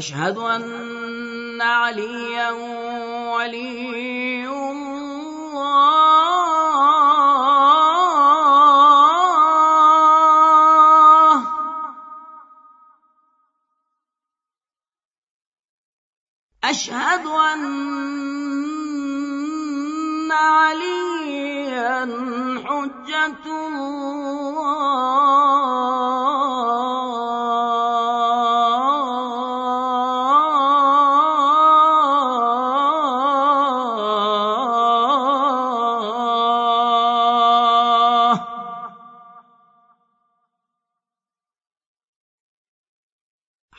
أشهد أن عليا ولي الله. أشهد أن عليا حجة الله.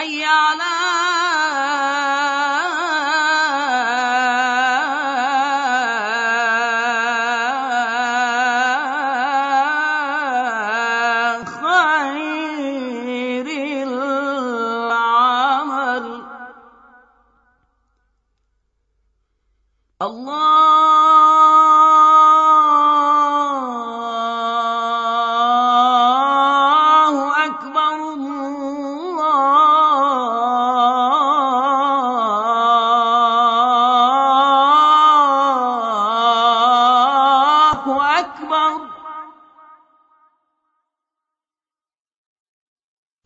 حي على خير العمل. الله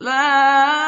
لا